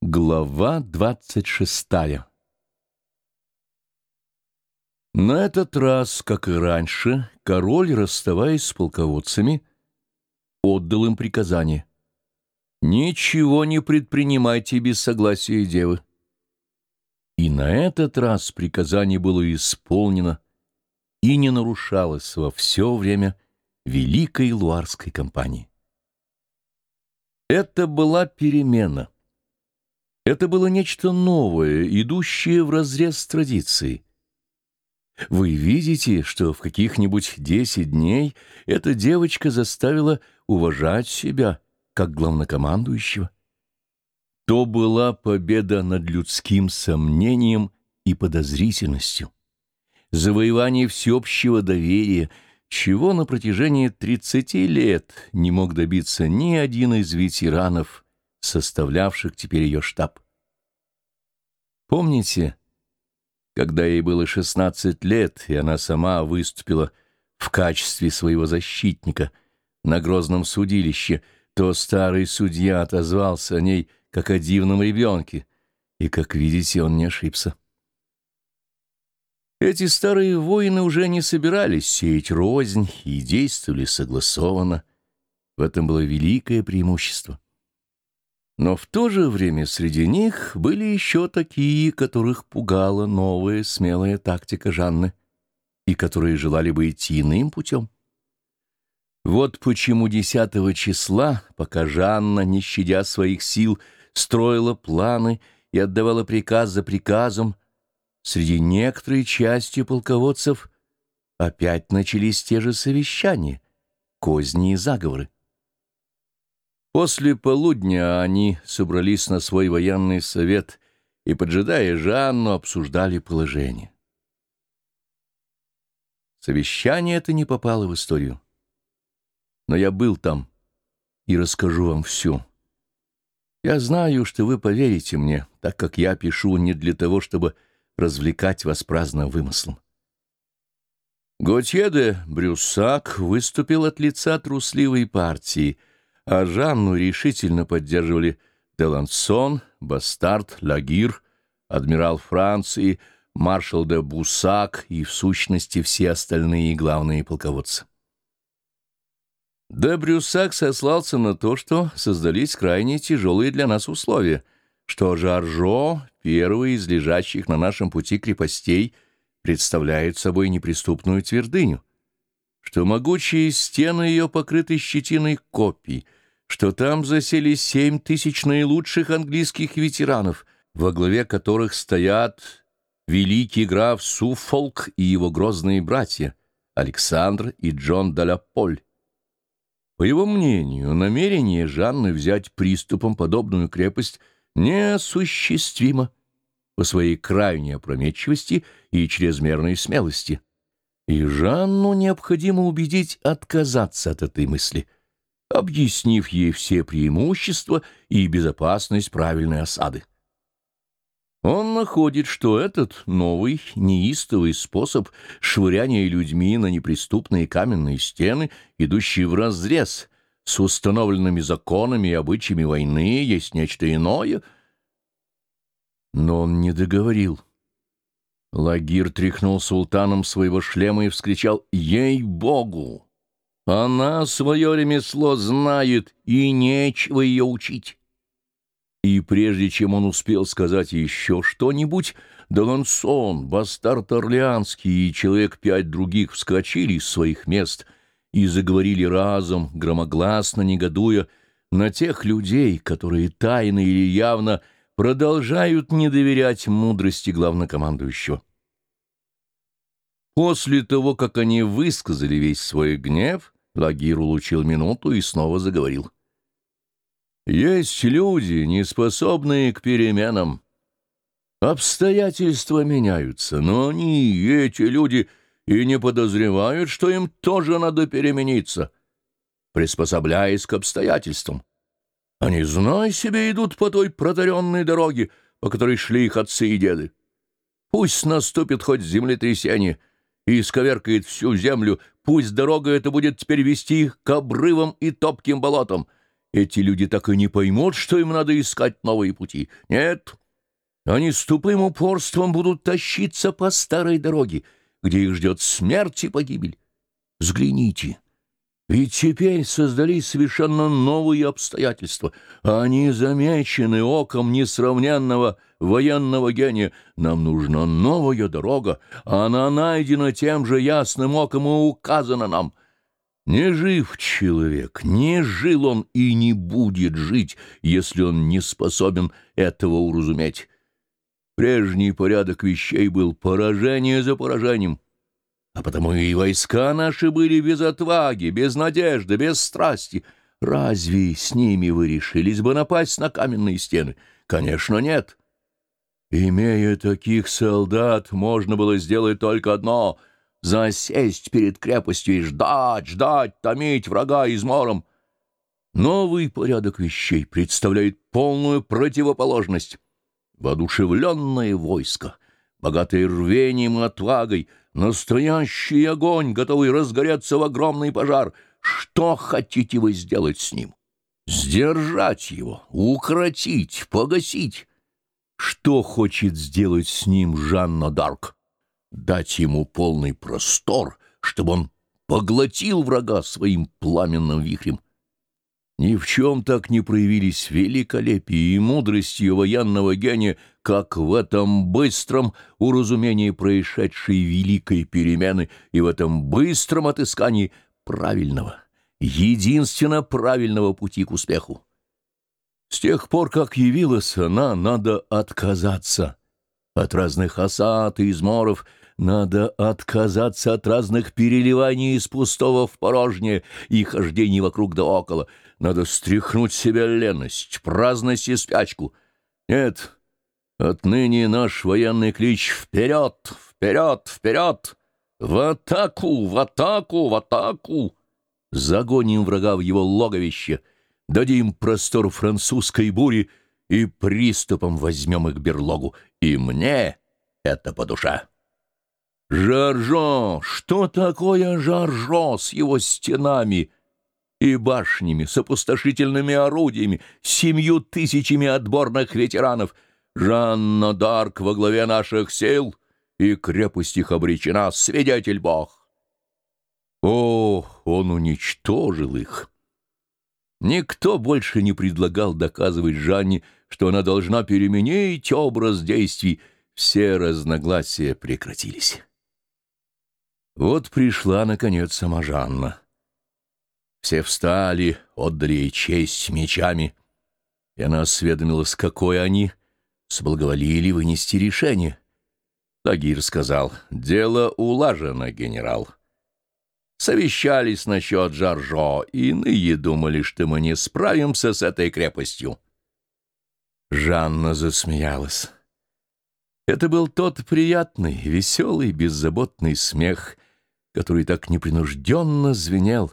Глава двадцать шестая На этот раз, как и раньше, король, расставаясь с полководцами, отдал им приказание. «Ничего не предпринимайте без согласия девы». И на этот раз приказание было исполнено и не нарушалось во все время Великой Луарской кампании. Это была перемена — это было нечто новое, идущее вразрез с традицией. Вы видите, что в каких-нибудь десять дней эта девочка заставила уважать себя, как главнокомандующего. То была победа над людским сомнением и подозрительностью, завоевание всеобщего доверия, чего на протяжении тридцати лет не мог добиться ни один из ветеранов – составлявших теперь ее штаб. Помните, когда ей было 16 лет, и она сама выступила в качестве своего защитника на грозном судилище, то старый судья отозвался о ней как о дивном ребенке, и, как видите, он не ошибся. Эти старые воины уже не собирались сеять рознь и действовали согласованно. В этом было великое преимущество. Но в то же время среди них были еще такие, которых пугала новая смелая тактика Жанны, и которые желали бы идти иным путем. Вот почему десятого числа, пока Жанна, не щадя своих сил, строила планы и отдавала приказ за приказом, среди некоторой части полководцев опять начались те же совещания, козни и заговоры. После полудня они собрались на свой военный совет и, поджидая Жанну, обсуждали положение. Совещание это не попало в историю. Но я был там и расскажу вам все. Я знаю, что вы поверите мне, так как я пишу не для того, чтобы развлекать вас праздным вымыслом. Готье де Брюссак выступил от лица трусливой партии — а Жанну решительно поддерживали Делансон, Бастард, Лагир, адмирал Франции, маршал де Бусак и, в сущности, все остальные главные полководцы. Де Брюсак сослался на то, что создались крайне тяжелые для нас условия, что Жаржо, первый из лежащих на нашем пути крепостей, представляет собой неприступную твердыню, что могучие стены ее покрыты щетиной копий — что там засели семь тысяч наилучших английских ветеранов, во главе которых стоят великий граф Суффолк и его грозные братья Александр и Джон Даляполь. По его мнению, намерение Жанны взять приступом подобную крепость неосуществимо по своей крайней опрометчивости и чрезмерной смелости. И Жанну необходимо убедить отказаться от этой мысли — объяснив ей все преимущества и безопасность правильной осады. Он находит, что этот новый, неистовый способ швыряния людьми на неприступные каменные стены, идущие вразрез с установленными законами и обычаями войны, есть нечто иное. Но он не договорил. Лагир тряхнул султаном своего шлема и вскричал «Ей-богу!» Она свое ремесло знает, и нечего ее учить. И прежде чем он успел сказать еще что-нибудь, Долансон, бастард Орлеанский и человек пять других вскочили из своих мест и заговорили разом, громогласно негодуя, на тех людей, которые тайно или явно продолжают не доверять мудрости главнокомандующего. После того, как они высказали весь свой гнев, Лагир улучил минуту и снова заговорил. «Есть люди, не способные к переменам. Обстоятельства меняются, но они, эти люди, и не подозревают, что им тоже надо перемениться, приспособляясь к обстоятельствам. Они, знай себе, идут по той протаренной дороге, по которой шли их отцы и деды. Пусть наступит хоть землетрясение — и исковеркает всю землю, пусть дорога эта будет теперь вести их к обрывам и топким болотам. эти люди так и не поймут, что им надо искать новые пути. Нет, они с тупым упорством будут тащиться по старой дороге, где их ждет смерть и погибель. Взгляните». Ведь теперь создались совершенно новые обстоятельства. Они замечены оком несравненного военного гения. Нам нужна новая дорога. Она найдена тем же ясным оком и указана нам. Не жив человек, не жил он и не будет жить, если он не способен этого уразуметь. Прежний порядок вещей был поражение за поражением. А потому и войска наши были без отваги, без надежды, без страсти. Разве с ними вы решились бы напасть на каменные стены? Конечно, нет. Имея таких солдат, можно было сделать только одно — засесть перед крепостью и ждать, ждать, томить врага измором. Новый порядок вещей представляет полную противоположность. Воодушевленное войско, богатое рвением и отвагой — Настоящий огонь, готовый разгореться в огромный пожар. Что хотите вы сделать с ним? Сдержать его, укротить, погасить. Что хочет сделать с ним Жанна Дарк? Дать ему полный простор, чтобы он поглотил врага своим пламенным вихрем. Ни в чем так не проявились великолепие и мудрость ее военного гения, как в этом быстром уразумении происшедшей великой перемены и в этом быстром отыскании правильного, единственно правильного пути к успеху. С тех пор, как явилась она, надо отказаться от разных осад и изморов, надо отказаться от разных переливаний из пустого в порожнее и хождений вокруг да около. Надо стряхнуть себя леность, праздность и спячку. Нет, отныне наш военный клич «Вперед! Вперед! Вперед! В атаку! В атаку! В атаку!» Загоним врага в его логовище, дадим простор французской бури и приступом возьмем их берлогу. И мне это по душе. Жаржо! Что такое Жаржо с его стенами и башнями, с опустошительными орудиями, семью тысячами отборных ветеранов? Жанна Дарк во главе наших сил, и крепость их обречена, свидетель Бог. О, он уничтожил их! Никто больше не предлагал доказывать Жанне, что она должна переменить образ действий. Все разногласия прекратились. Вот пришла, наконец, сама Жанна. Все встали, отдали честь мечами, и она осведомилась, какой они, соблаговолили вынести решение. Тагир сказал, «Дело улажено, генерал». Совещались насчет Жаржо, иные думали, что мы не справимся с этой крепостью. Жанна засмеялась. Это был тот приятный, веселый, беззаботный смех — который так непринужденно звенел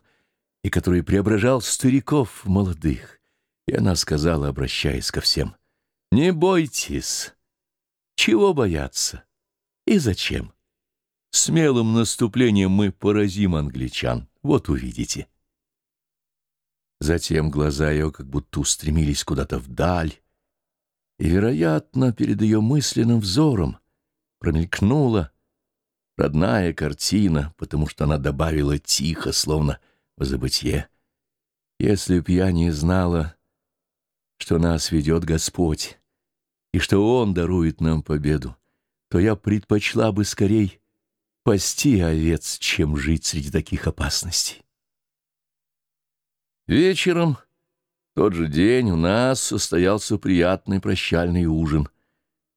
и который преображал стариков в молодых. И она сказала, обращаясь ко всем, «Не бойтесь. Чего бояться? И зачем? Смелым наступлением мы поразим англичан. Вот увидите». Затем глаза ее как будто устремились куда-то вдаль, и, вероятно, перед ее мысленным взором промелькнула родная картина, потому что она добавила тихо, словно в забытье. Если б я не знала, что нас ведет Господь, и что Он дарует нам победу, то я предпочла бы скорей пасти овец, чем жить среди таких опасностей. Вечером, тот же день, у нас состоялся приятный прощальный ужин.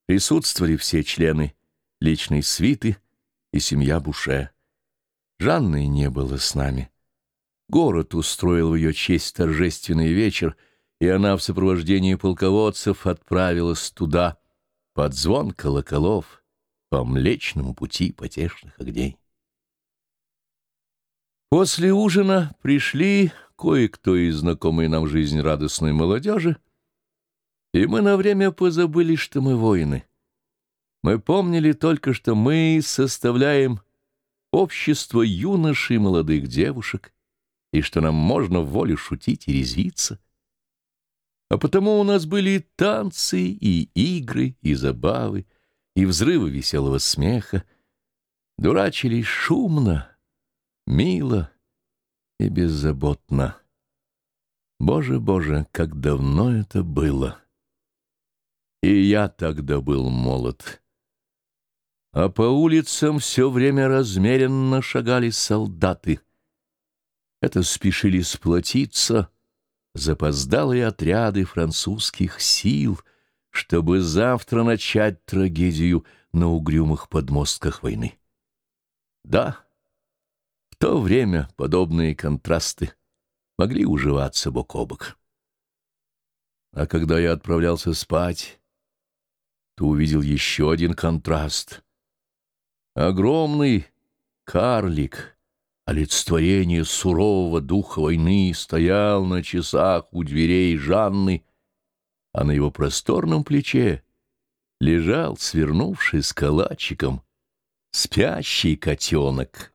Присутствовали все члены личной свиты — и семья Буше. Жанны не было с нами. Город устроил в ее честь торжественный вечер, и она в сопровождении полководцев отправилась туда, под звон колоколов, по Млечному пути потешных огней. После ужина пришли кое-кто из знакомой нам жизнь радостной молодежи, и мы на время позабыли, что мы воины. Мы помнили только, что мы составляем общество юношей и молодых девушек, и что нам можно в волю шутить и резвиться. А потому у нас были и танцы, и игры, и забавы, и взрывы веселого смеха. Дурачились шумно, мило и беззаботно. Боже, Боже, как давно это было! И я тогда был молод. А по улицам все время размеренно шагали солдаты. Это спешили сплотиться запоздалые отряды французских сил, чтобы завтра начать трагедию на угрюмых подмостках войны. Да, в то время подобные контрасты могли уживаться бок о бок. А когда я отправлялся спать, то увидел еще один контраст. Огромный карлик, олицетворение сурового духа войны, стоял на часах у дверей Жанны, а на его просторном плече лежал, свернувшись калачиком, спящий котенок